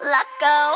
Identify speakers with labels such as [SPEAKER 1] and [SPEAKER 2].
[SPEAKER 1] Let go.